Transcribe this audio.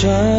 try